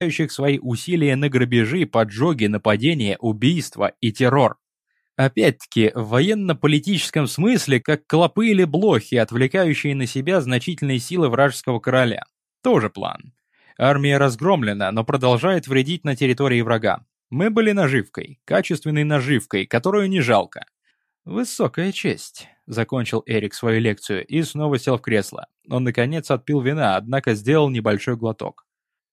направляющих свои усилия на грабежи, поджоги, нападения, убийства и террор. Опять-таки, в военно-политическом смысле, как клопы или блохи, отвлекающие на себя значительные силы вражеского короля. Тоже план. Армия разгромлена, но продолжает вредить на территории врага. Мы были наживкой, качественной наживкой, которую не жалко. «Высокая честь», — закончил Эрик свою лекцию и снова сел в кресло. Он, наконец, отпил вина, однако сделал небольшой глоток.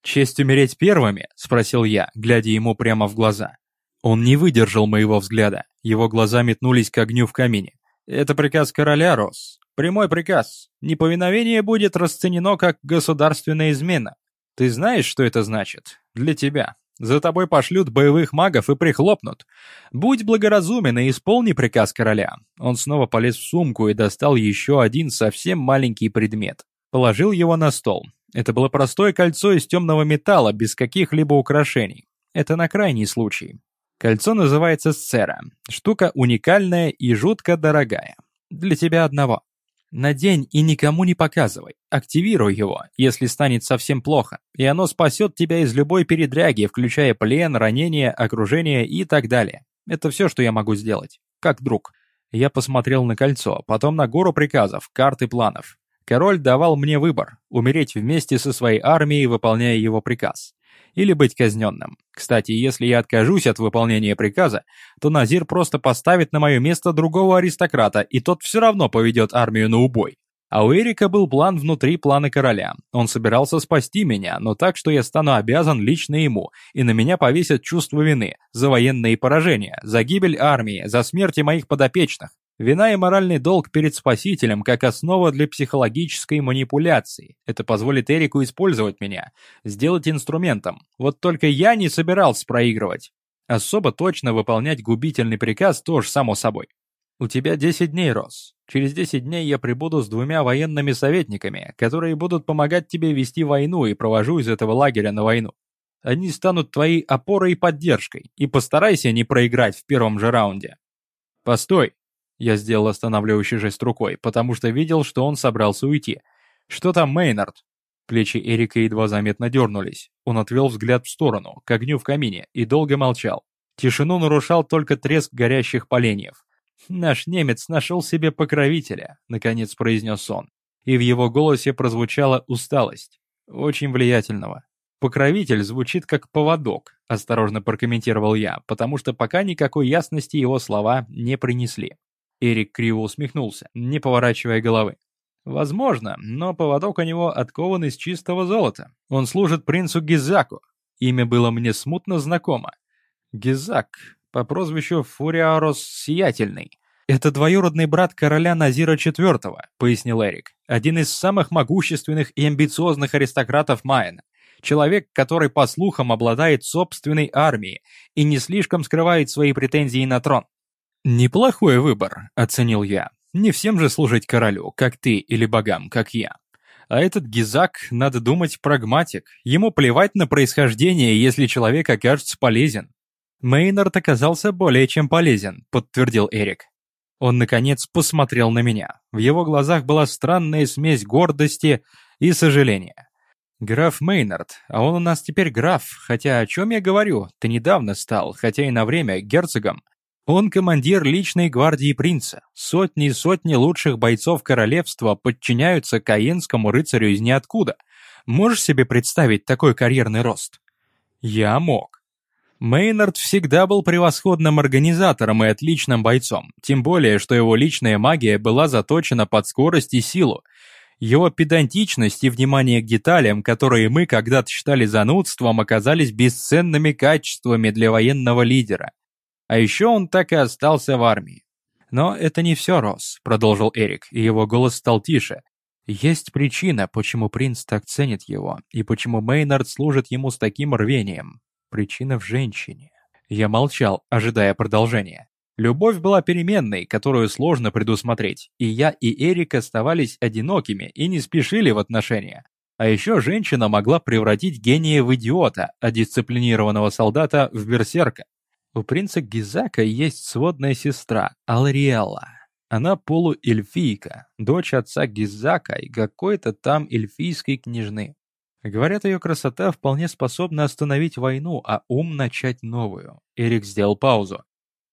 «Честь умереть первыми?» — спросил я, глядя ему прямо в глаза. Он не выдержал моего взгляда. Его глаза метнулись к огню в камине. «Это приказ короля, Рос. Прямой приказ. Неповиновение будет расценено как государственная измена. Ты знаешь, что это значит? Для тебя. За тобой пошлют боевых магов и прихлопнут. Будь благоразумен и исполни приказ короля. Он снова полез в сумку и достал еще один совсем маленький предмет. Положил его на стол. Это было простое кольцо из темного металла, без каких-либо украшений. Это на крайний случай. Кольцо называется сцера. Штука уникальная и жутко дорогая. Для тебя одного. Надень и никому не показывай. Активируй его, если станет совсем плохо, и оно спасет тебя из любой передряги, включая плен, ранение, окружение и так далее. Это все, что я могу сделать. Как друг. Я посмотрел на кольцо, потом на гору приказов, карты планов. Король давал мне выбор – умереть вместе со своей армией, выполняя его приказ или быть казненным. Кстати, если я откажусь от выполнения приказа, то Назир просто поставит на мое место другого аристократа, и тот все равно поведет армию на убой. А у Эрика был план внутри плана короля. Он собирался спасти меня, но так, что я стану обязан лично ему, и на меня повесят чувство вины за военные поражения, за гибель армии, за смерти моих подопечных. Вина и моральный долг перед спасителем как основа для психологической манипуляции. Это позволит Эрику использовать меня, сделать инструментом. Вот только я не собирался проигрывать. Особо точно выполнять губительный приказ тоже само собой. У тебя 10 дней, Рос. Через 10 дней я прибуду с двумя военными советниками, которые будут помогать тебе вести войну и провожу из этого лагеря на войну. Они станут твоей опорой и поддержкой, и постарайся не проиграть в первом же раунде. Постой, я сделал останавливающий жест рукой, потому что видел, что он собрался уйти. «Что там, Мейнард?» Плечи Эрика едва заметно дернулись. Он отвел взгляд в сторону, к огню в камине, и долго молчал. Тишину нарушал только треск горящих поленьев. «Наш немец нашел себе покровителя», — наконец произнес он. И в его голосе прозвучала усталость. Очень влиятельного. «Покровитель» звучит как «поводок», — осторожно прокомментировал я, потому что пока никакой ясности его слова не принесли. Эрик криво усмехнулся, не поворачивая головы. Возможно, но поводок у него откован из чистого золота. Он служит принцу Гизаку. Имя было мне смутно знакомо. Гизак, по прозвищу Фуриарос Сиятельный. «Это двоюродный брат короля Назира IV», — пояснил Эрик. «Один из самых могущественных и амбициозных аристократов Майена. Человек, который, по слухам, обладает собственной армией и не слишком скрывает свои претензии на трон. «Неплохой выбор», — оценил я. «Не всем же служить королю, как ты, или богам, как я. А этот Гизак, надо думать, прагматик. Ему плевать на происхождение, если человек окажется полезен». «Мейнард оказался более чем полезен», — подтвердил Эрик. Он, наконец, посмотрел на меня. В его глазах была странная смесь гордости и сожаления. «Граф Мейнард, а он у нас теперь граф, хотя о чем я говорю, ты недавно стал, хотя и на время, герцогом. Он командир личной гвардии принца. Сотни и сотни лучших бойцов королевства подчиняются каенскому рыцарю из ниоткуда. Можешь себе представить такой карьерный рост? Я мог. Мейнард всегда был превосходным организатором и отличным бойцом, тем более, что его личная магия была заточена под скорость и силу. Его педантичность и внимание к деталям, которые мы когда-то считали занудством, оказались бесценными качествами для военного лидера. А еще он так и остался в армии. «Но это не все, Росс», — продолжил Эрик, и его голос стал тише. «Есть причина, почему принц так ценит его, и почему Мейнард служит ему с таким рвением. Причина в женщине». Я молчал, ожидая продолжения. Любовь была переменной, которую сложно предусмотреть, и я и Эрик оставались одинокими и не спешили в отношения. А еще женщина могла превратить гения в идиота, а дисциплинированного солдата в берсерка. У принца Гизака есть сводная сестра, Алриэлла. Она полуэльфийка, дочь отца Гизака и какой-то там эльфийской княжны. Говорят, ее красота вполне способна остановить войну, а ум начать новую. Эрик сделал паузу.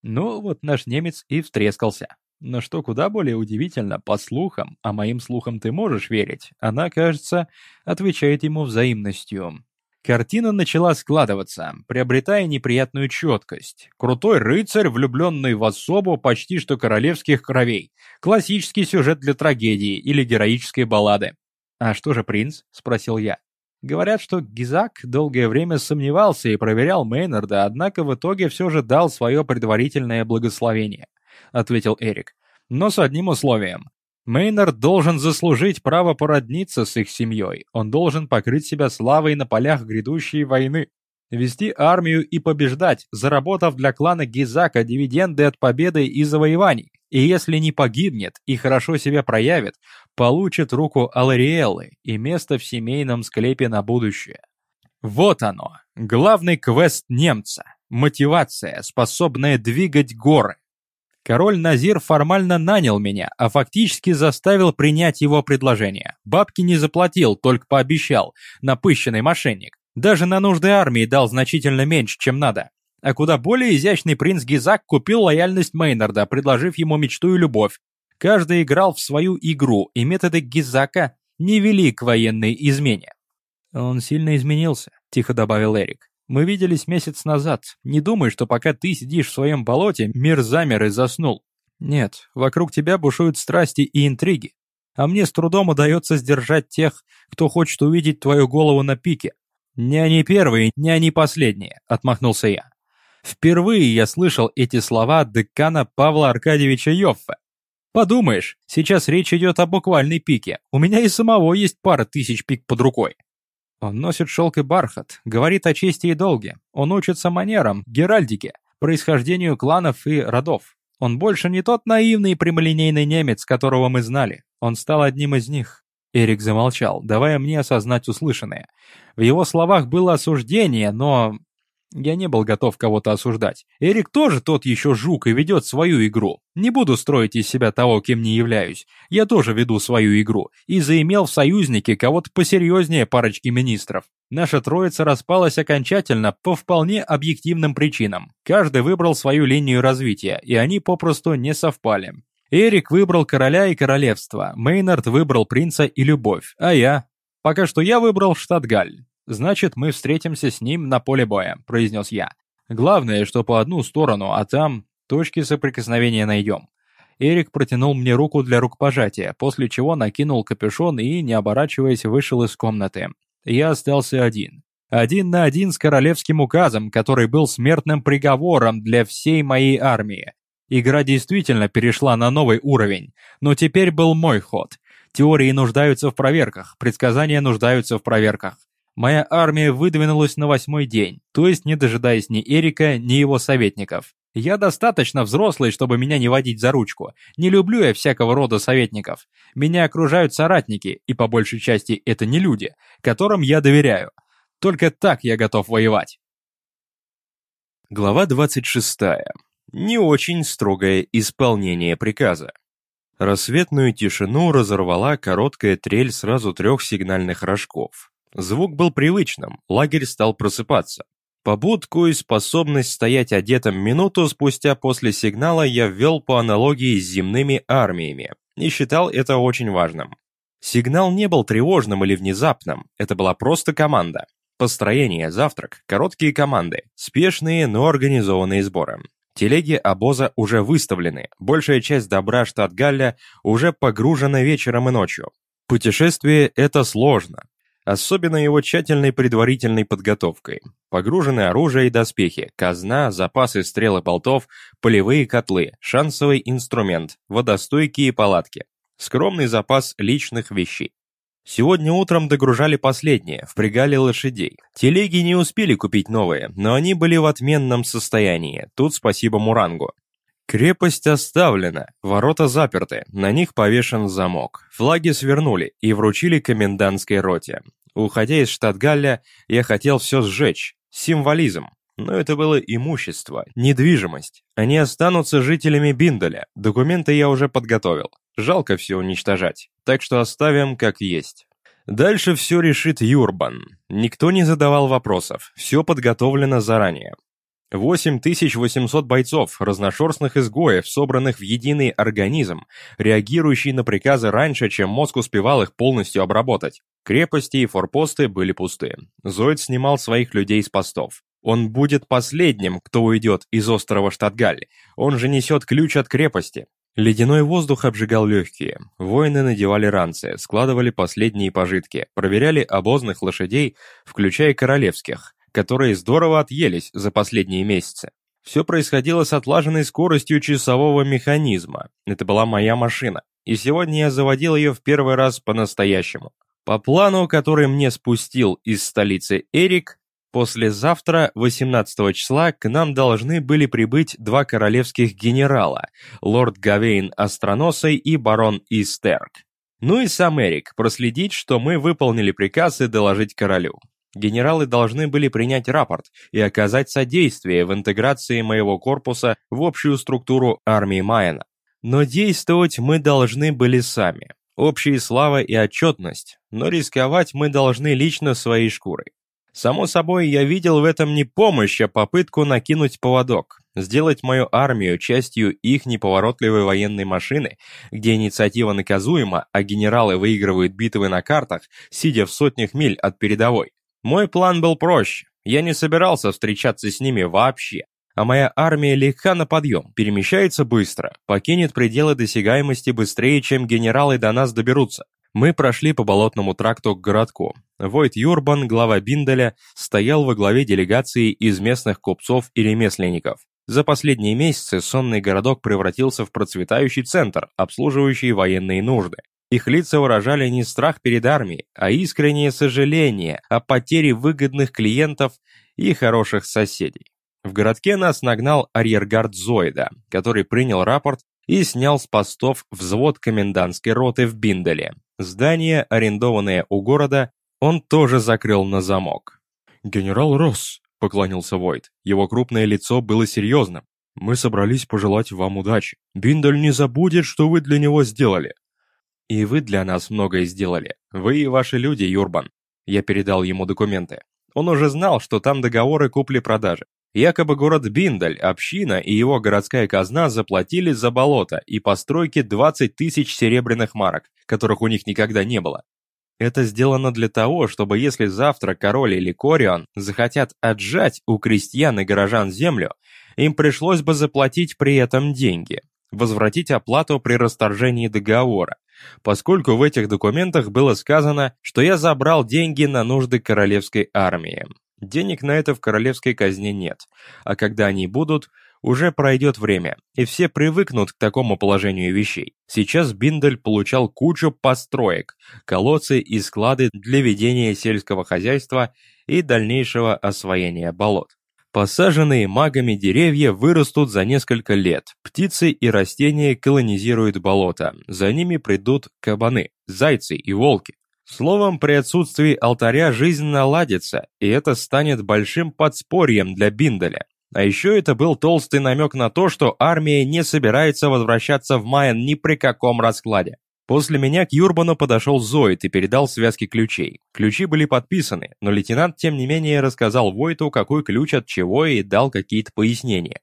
Ну, вот наш немец и встрескался. Но что куда более удивительно, по слухам, а моим слухам ты можешь верить, она, кажется, отвечает ему взаимностью. Картина начала складываться, приобретая неприятную четкость. Крутой рыцарь, влюбленный в особу почти что королевских кровей. Классический сюжет для трагедии или героической баллады. «А что же принц?» — спросил я. Говорят, что Гизак долгое время сомневался и проверял Мейнарда, однако в итоге все же дал свое предварительное благословение, ответил Эрик. Но с одним условием. Мейнард должен заслужить право породниться с их семьей. Он должен покрыть себя славой на полях грядущей войны. Вести армию и побеждать, заработав для клана Гизака дивиденды от победы и завоеваний. И если не погибнет и хорошо себя проявит, получит руку Алариэллы и место в семейном склепе на будущее. Вот оно, главный квест немца. Мотивация, способная двигать горы. Король Назир формально нанял меня, а фактически заставил принять его предложение. Бабки не заплатил, только пообещал. Напыщенный мошенник. Даже на нужды армии дал значительно меньше, чем надо. А куда более изящный принц Гизак купил лояльность Мейнарда, предложив ему мечту и любовь. Каждый играл в свою игру, и методы Гизака не вели к военной измене. «Он сильно изменился», — тихо добавил Эрик. Мы виделись месяц назад. Не думай, что пока ты сидишь в своем болоте, мир замер и заснул. Нет, вокруг тебя бушуют страсти и интриги. А мне с трудом удается сдержать тех, кто хочет увидеть твою голову на пике. Не они первые, не они последние, отмахнулся я. Впервые я слышал эти слова декана Павла Аркадьевича Йоффе. Подумаешь, сейчас речь идет о буквальной пике. У меня и самого есть пара тысяч пик под рукой. Он носит шелк и бархат, говорит о чести и долге. Он учится манерам, геральдике, происхождению кланов и родов. Он больше не тот наивный прямолинейный немец, которого мы знали. Он стал одним из них. Эрик замолчал, давая мне осознать услышанное. В его словах было осуждение, но я не был готов кого-то осуждать. Эрик тоже тот еще жук и ведет свою игру. Не буду строить из себя того, кем не являюсь. Я тоже веду свою игру. И заимел в союзнике кого-то посерьезнее парочки министров. Наша троица распалась окончательно по вполне объективным причинам. Каждый выбрал свою линию развития, и они попросту не совпали. Эрик выбрал короля и королевство, Мейнард выбрал принца и любовь, а я... Пока что я выбрал штат Галь. «Значит, мы встретимся с ним на поле боя», — произнес я. «Главное, что по одну сторону, а там точки соприкосновения найдем». Эрик протянул мне руку для рукопожатия, после чего накинул капюшон и, не оборачиваясь, вышел из комнаты. Я остался один. Один на один с королевским указом, который был смертным приговором для всей моей армии. Игра действительно перешла на новый уровень, но теперь был мой ход. Теории нуждаются в проверках, предсказания нуждаются в проверках. Моя армия выдвинулась на восьмой день, то есть не дожидаясь ни Эрика, ни его советников. Я достаточно взрослый, чтобы меня не водить за ручку. Не люблю я всякого рода советников. Меня окружают соратники, и по большей части это не люди, которым я доверяю. Только так я готов воевать. Глава 26. Не очень строгое исполнение приказа. Рассветную тишину разорвала короткая трель сразу трех сигнальных рожков. Звук был привычным, лагерь стал просыпаться. Побудку и способность стоять одетым минуту спустя после сигнала я ввел по аналогии с земными армиями и считал это очень важным. Сигнал не был тревожным или внезапным, это была просто команда. Построение, завтрак, короткие команды, спешные, но организованные сборы. Телеги обоза уже выставлены, большая часть добра штат Галля уже погружена вечером и ночью. Путешествие – это сложно, особенно его тщательной предварительной подготовкой. Погружены оружие и доспехи, казна, запасы стрел и болтов, полевые котлы, шансовый инструмент, водостойкие палатки, скромный запас личных вещей. Сегодня утром догружали последние, впрягали лошадей. Телеги не успели купить новые, но они были в отменном состоянии, тут спасибо Мурангу. Крепость оставлена, ворота заперты, на них повешен замок. Флаги свернули и вручили комендантской роте. Уходя из Штатгалля, я хотел все сжечь. Символизм. Но это было имущество, недвижимость. Они останутся жителями Биндаля. Документы я уже подготовил. Жалко все уничтожать. Так что оставим как есть. Дальше все решит Юрбан. Никто не задавал вопросов, все подготовлено заранее. 8800 бойцов, разношерстных изгоев, собранных в единый организм, реагирующий на приказы раньше, чем мозг успевал их полностью обработать. Крепости и форпосты были пусты. Зоид снимал своих людей с постов. Он будет последним, кто уйдет из острова Штатгаль. Он же несет ключ от крепости. Ледяной воздух обжигал легкие. Воины надевали ранцы, складывали последние пожитки, проверяли обозных лошадей, включая королевских, которые здорово отъелись за последние месяцы. Все происходило с отлаженной скоростью часового механизма. Это была моя машина. И сегодня я заводил ее в первый раз по-настоящему. По плану, который мне спустил из столицы Эрик, Послезавтра, 18 числа, к нам должны были прибыть два королевских генерала, лорд Гавейн Остроносый и барон Истерк. Ну и сам Эрик, проследить, что мы выполнили приказ и доложить королю. Генералы должны были принять рапорт и оказать содействие в интеграции моего корпуса в общую структуру армии Майена. Но действовать мы должны были сами. Общие слава и отчетность, но рисковать мы должны лично своей шкурой. Само собой, я видел в этом не помощь, а попытку накинуть поводок, сделать мою армию частью их неповоротливой военной машины, где инициатива наказуема, а генералы выигрывают битвы на картах, сидя в сотнях миль от передовой. Мой план был проще. Я не собирался встречаться с ними вообще. А моя армия легка на подъем, перемещается быстро, покинет пределы досягаемости быстрее, чем генералы до нас доберутся. Мы прошли по болотному тракту к городку. Войт Юрбан, глава Бинделя, стоял во главе делегации из местных купцов и ремесленников. За последние месяцы сонный городок превратился в процветающий центр, обслуживающий военные нужды. Их лица выражали не страх перед армией, а искреннее сожаление о потере выгодных клиентов и хороших соседей. В городке нас нагнал арьергард Зоида, который принял рапорт и снял с постов взвод комендантской роты в Бинделе. Здание, арендованное у города, он тоже закрыл на замок. «Генерал Росс», — поклонился Войт. Его крупное лицо было серьезным. «Мы собрались пожелать вам удачи. Биндель не забудет, что вы для него сделали». «И вы для нас многое сделали. Вы и ваши люди, Юрбан». Я передал ему документы. Он уже знал, что там договоры купли-продажи. Якобы город Биндель, община и его городская казна заплатили за болото и постройки 20 тысяч серебряных марок, которых у них никогда не было. Это сделано для того, чтобы если завтра король или Корион захотят отжать у крестьян и горожан землю, им пришлось бы заплатить при этом деньги, возвратить оплату при расторжении договора, поскольку в этих документах было сказано, что я забрал деньги на нужды королевской армии. Денег на это в королевской казне нет, а когда они будут, уже пройдет время, и все привыкнут к такому положению вещей. Сейчас Биндель получал кучу построек, колодцы и склады для ведения сельского хозяйства и дальнейшего освоения болот. Посаженные магами деревья вырастут за несколько лет. Птицы и растения колонизируют болото. За ними придут кабаны, зайцы и волки. Словом, при отсутствии алтаря жизнь наладится, и это станет большим подспорьем для Бинделя. А еще это был толстый намек на то, что армия не собирается возвращаться в Майен ни при каком раскладе. После меня к Юрбану подошел Зоид и передал связки ключей. Ключи были подписаны, но лейтенант тем не менее рассказал Войту, какой ключ от чего и дал какие-то пояснения.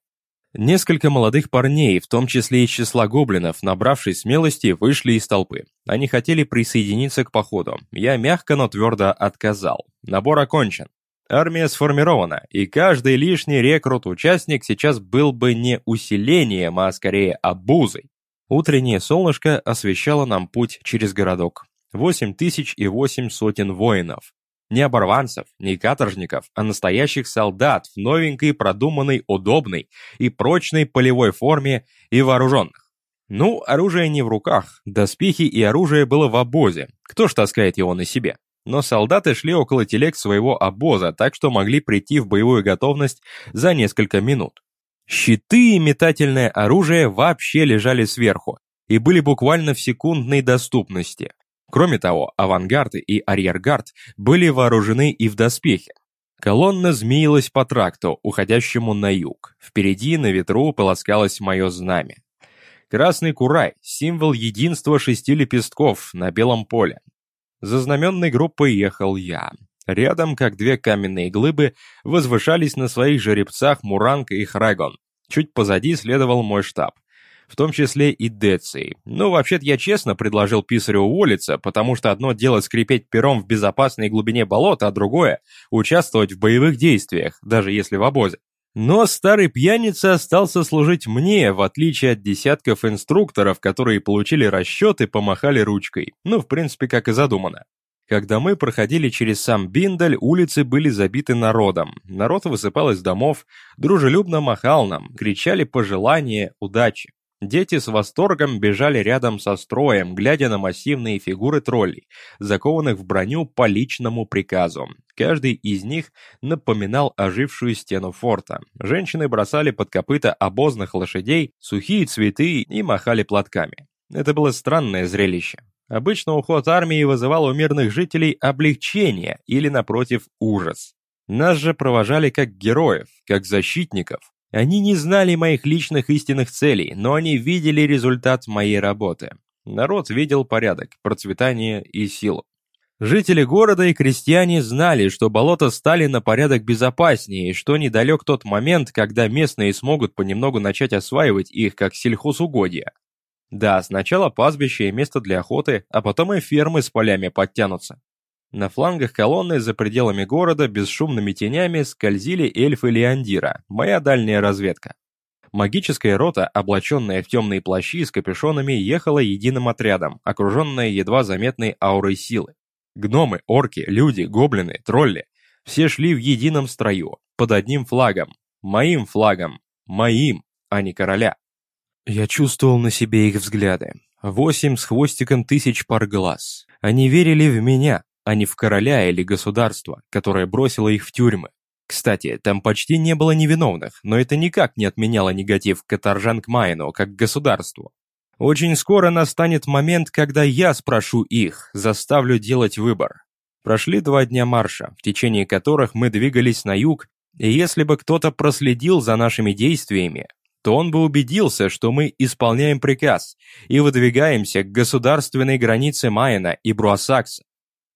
Несколько молодых парней, в том числе из числа гоблинов, набравшись смелости, вышли из толпы. Они хотели присоединиться к походу. Я мягко, но твердо отказал. Набор окончен. Армия сформирована, и каждый лишний рекрут-участник сейчас был бы не усилением, а скорее обузой. Утреннее солнышко освещало нам путь через городок. Восемь тысяч и восемь сотен воинов. Не оборванцев, не каторжников, а настоящих солдат в новенькой, продуманной, удобной и прочной полевой форме и вооруженных. Ну, оружие не в руках, доспехи и оружие было в обозе, кто ж таскает его на себе? Но солдаты шли около телег своего обоза, так что могли прийти в боевую готовность за несколько минут. Щиты и метательное оружие вообще лежали сверху и были буквально в секундной доступности. Кроме того, авангард и арьергард были вооружены и в доспехе. Колонна змеилась по тракту, уходящему на юг. Впереди на ветру полоскалось мое знамя. Красный курай – символ единства шести лепестков на белом поле. За знаменной группой ехал я. Рядом, как две каменные глыбы, возвышались на своих жеребцах Муранг и Храгон. Чуть позади следовал мой штаб в том числе и Деций. Ну, вообще-то я честно предложил писарю уволиться, потому что одно дело скрипеть пером в безопасной глубине болота, а другое — участвовать в боевых действиях, даже если в обозе. Но старый пьяница остался служить мне, в отличие от десятков инструкторов, которые получили расчет и помахали ручкой. Ну, в принципе, как и задумано. Когда мы проходили через сам Биндаль, улицы были забиты народом. Народ высыпал из домов, дружелюбно махал нам, кричали пожелания, удачи. Дети с восторгом бежали рядом со строем, глядя на массивные фигуры троллей, закованных в броню по личному приказу. Каждый из них напоминал ожившую стену форта. Женщины бросали под копыта обозных лошадей сухие цветы и махали платками. Это было странное зрелище. Обычно уход армии вызывал у мирных жителей облегчение или, напротив, ужас. Нас же провожали как героев, как защитников, они не знали моих личных истинных целей, но они видели результат моей работы. Народ видел порядок, процветание и силу. Жители города и крестьяне знали, что болота стали на порядок безопаснее, и что недалек тот момент, когда местные смогут понемногу начать осваивать их как сельхозугодья. Да, сначала пастбище и место для охоты, а потом и фермы с полями подтянутся. На флангах колонны за пределами города бесшумными тенями скользили эльфы Леандира, моя дальняя разведка. Магическая рота, облаченная в темные плащи с капюшонами, ехала единым отрядом, окруженная едва заметной аурой силы. Гномы, орки, люди, гоблины, тролли – все шли в едином строю, под одним флагом. Моим флагом. Моим, а не короля. Я чувствовал на себе их взгляды. Восемь с хвостиком тысяч пар глаз. Они верили в меня, а не в короля или государство, которое бросило их в тюрьмы. Кстати, там почти не было невиновных, но это никак не отменяло негатив Катаржан к Майну как государству. Очень скоро настанет момент, когда я спрошу их, заставлю делать выбор. Прошли два дня марша, в течение которых мы двигались на юг, и если бы кто-то проследил за нашими действиями, то он бы убедился, что мы исполняем приказ и выдвигаемся к государственной границе Майена и Бруасакса.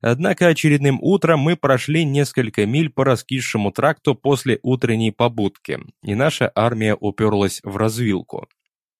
Однако очередным утром мы прошли несколько миль по раскисшему тракту после утренней побудки, и наша армия уперлась в развилку.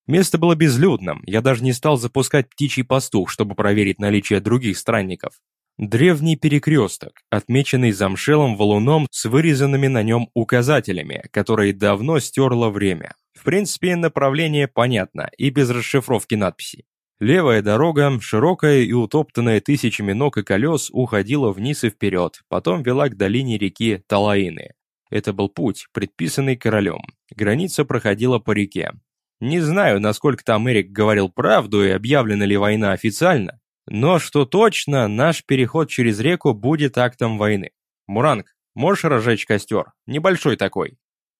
Место было безлюдным, я даже не стал запускать птичий пастух, чтобы проверить наличие других странников. Древний перекресток, отмеченный замшелым валуном с вырезанными на нем указателями, которые давно стерло время. В принципе, направление понятно и без расшифровки надписей. Левая дорога, широкая и утоптанная тысячами ног и колес, уходила вниз и вперед, потом вела к долине реки Талаины. Это был путь, предписанный королем. Граница проходила по реке. Не знаю, насколько там Эрик говорил правду и объявлена ли война официально, но что точно, наш переход через реку будет актом войны. Муранг, можешь разжечь костер? Небольшой такой.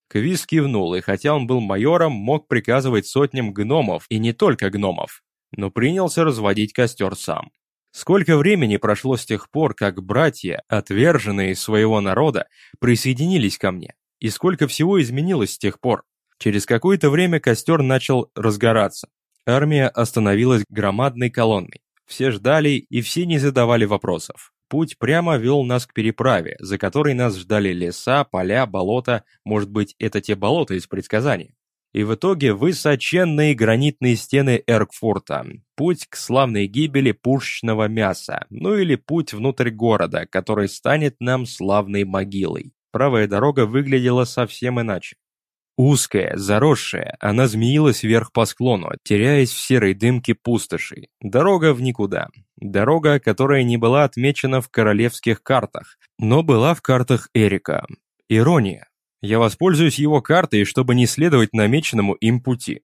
Квиз кивнул, и хотя он был майором, мог приказывать сотням гномов, и не только гномов но принялся разводить костер сам. Сколько времени прошло с тех пор, как братья, отверженные своего народа, присоединились ко мне, и сколько всего изменилось с тех пор. Через какое-то время костер начал разгораться. Армия остановилась громадной колонной. Все ждали, и все не задавали вопросов. Путь прямо вел нас к переправе, за которой нас ждали леса, поля, болота, может быть, это те болота из предсказания и в итоге высоченные гранитные стены Эркфурта, путь к славной гибели пушечного мяса, ну или путь внутрь города, который станет нам славной могилой. Правая дорога выглядела совсем иначе. Узкая, заросшая, она змеилась вверх по склону, теряясь в серой дымке пустоши. Дорога в никуда. Дорога, которая не была отмечена в королевских картах, но была в картах Эрика. Ирония. Я воспользуюсь его картой, чтобы не следовать намеченному им пути.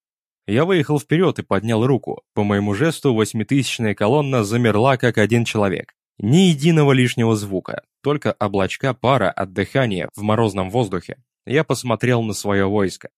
Я выехал вперед и поднял руку. По моему жесту восьмитысячная колонна замерла как один человек. Ни единого лишнего звука, только облачка пара от дыхания в морозном воздухе. Я посмотрел на свое войско.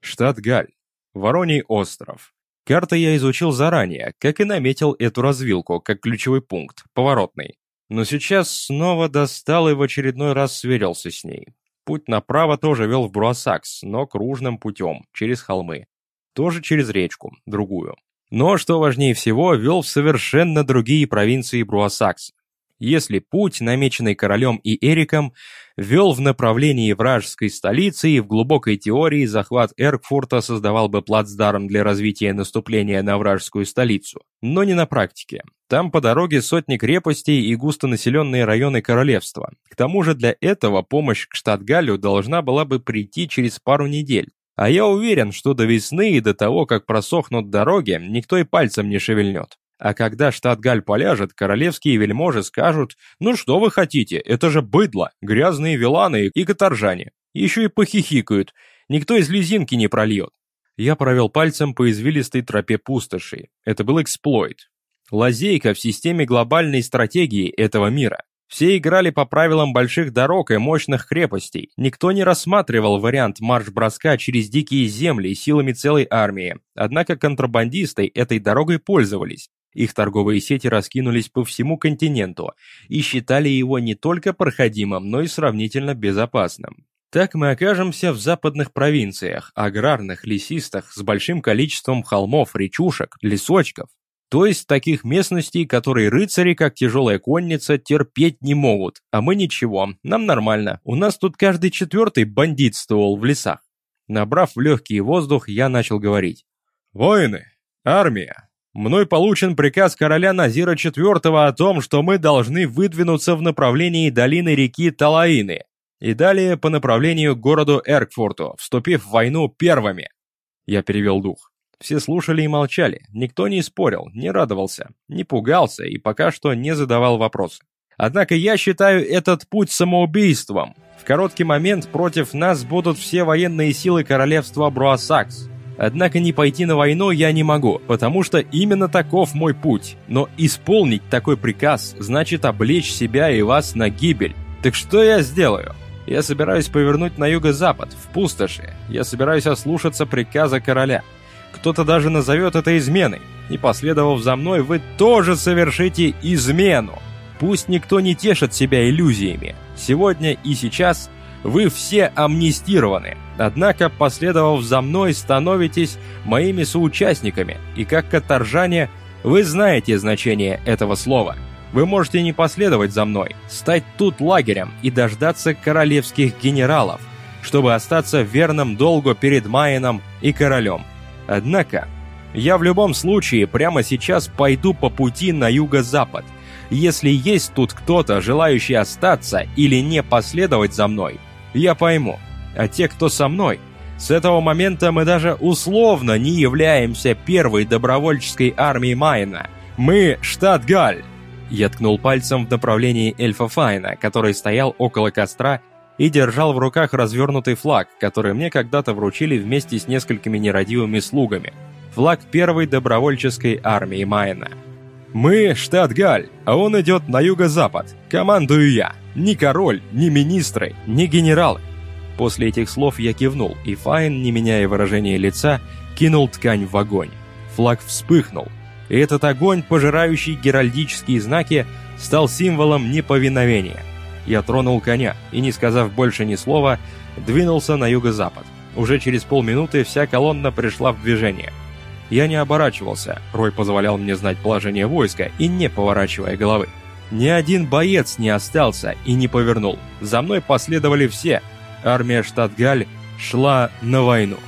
Штат Галь. Вороний остров. Карты я изучил заранее, как и наметил эту развилку, как ключевой пункт, поворотный. Но сейчас снова достал и в очередной раз сверился с ней. Путь направо тоже вел в Бруассакс, но кружным путем, через холмы. Тоже через речку, другую. Но, что важнее всего, вел в совершенно другие провинции Бруассакс. Если путь, намеченный королем и Эриком, вел в направлении вражеской столицы и в глубокой теории захват Эркфурта создавал бы плацдарм для развития наступления на вражескую столицу, но не на практике. Там по дороге сотни крепостей и густонаселенные районы королевства. К тому же для этого помощь к Штатгалю должна была бы прийти через пару недель. А я уверен, что до весны и до того, как просохнут дороги, никто и пальцем не шевельнет. А когда штат Галь поляжет, королевские вельможи скажут, ну что вы хотите, это же быдло, грязные виланы и каторжане. Еще и похихикают, никто из лизинки не прольет. Я провел пальцем по извилистой тропе пустоши. Это был эксплойт. Лазейка в системе глобальной стратегии этого мира. Все играли по правилам больших дорог и мощных крепостей. Никто не рассматривал вариант марш-броска через дикие земли силами целой армии. Однако контрабандисты этой дорогой пользовались. Их торговые сети раскинулись по всему континенту и считали его не только проходимым, но и сравнительно безопасным. Так мы окажемся в западных провинциях, аграрных, лесистых, с большим количеством холмов, речушек, лесочков. То есть таких местностей, которые рыцари, как тяжелая конница, терпеть не могут. А мы ничего, нам нормально. У нас тут каждый четвертый бандитствовал в лесах. Набрав в легкий воздух, я начал говорить. «Воины! Армия! Мной получен приказ короля Назира IV о том, что мы должны выдвинуться в направлении долины реки Талаины и далее по направлению к городу Эркфурту, вступив в войну первыми. Я перевел дух. Все слушали и молчали, никто не спорил, не радовался, не пугался и пока что не задавал вопросы. Однако я считаю этот путь самоубийством. В короткий момент против нас будут все военные силы королевства Бруассакс. Однако не пойти на войну я не могу, потому что именно таков мой путь. Но исполнить такой приказ значит облечь себя и вас на гибель. Так что я сделаю? Я собираюсь повернуть на юго-запад, в пустоши. Я собираюсь ослушаться приказа короля. Кто-то даже назовет это изменой. И последовав за мной, вы тоже совершите измену. Пусть никто не тешит себя иллюзиями. Сегодня и сейчас вы все амнистированы. Однако, последовав за мной, становитесь моими соучастниками, и как каторжане, вы знаете значение этого слова. Вы можете не последовать за мной, стать тут лагерем и дождаться королевских генералов, чтобы остаться верным долгу перед Майеном и королем. Однако, я в любом случае прямо сейчас пойду по пути на юго-запад. Если есть тут кто-то, желающий остаться или не последовать за мной, я пойму. А те, кто со мной, с этого момента мы даже условно не являемся первой добровольческой армией Майна. Мы штат Галь. Я ткнул пальцем в направлении эльфа Файна, который стоял около костра и держал в руках развернутый флаг, который мне когда-то вручили вместе с несколькими нерадивыми слугами. Флаг первой добровольческой армии Майна. «Мы штат Галь, а он идет на юго-запад. Командую я. Ни король, ни министры, ни генералы». После этих слов я кивнул, и Файн, не меняя выражения лица, кинул ткань в огонь. Флаг вспыхнул, и этот огонь, пожирающий геральдические знаки, стал символом неповиновения. Я тронул коня и, не сказав больше ни слова, двинулся на юго-запад. Уже через полминуты вся колонна пришла в движение – я не оборачивался, Рой позволял мне знать положение войска и не поворачивая головы. Ни один боец не остался и не повернул. За мной последовали все. Армия штат Галь шла на войну.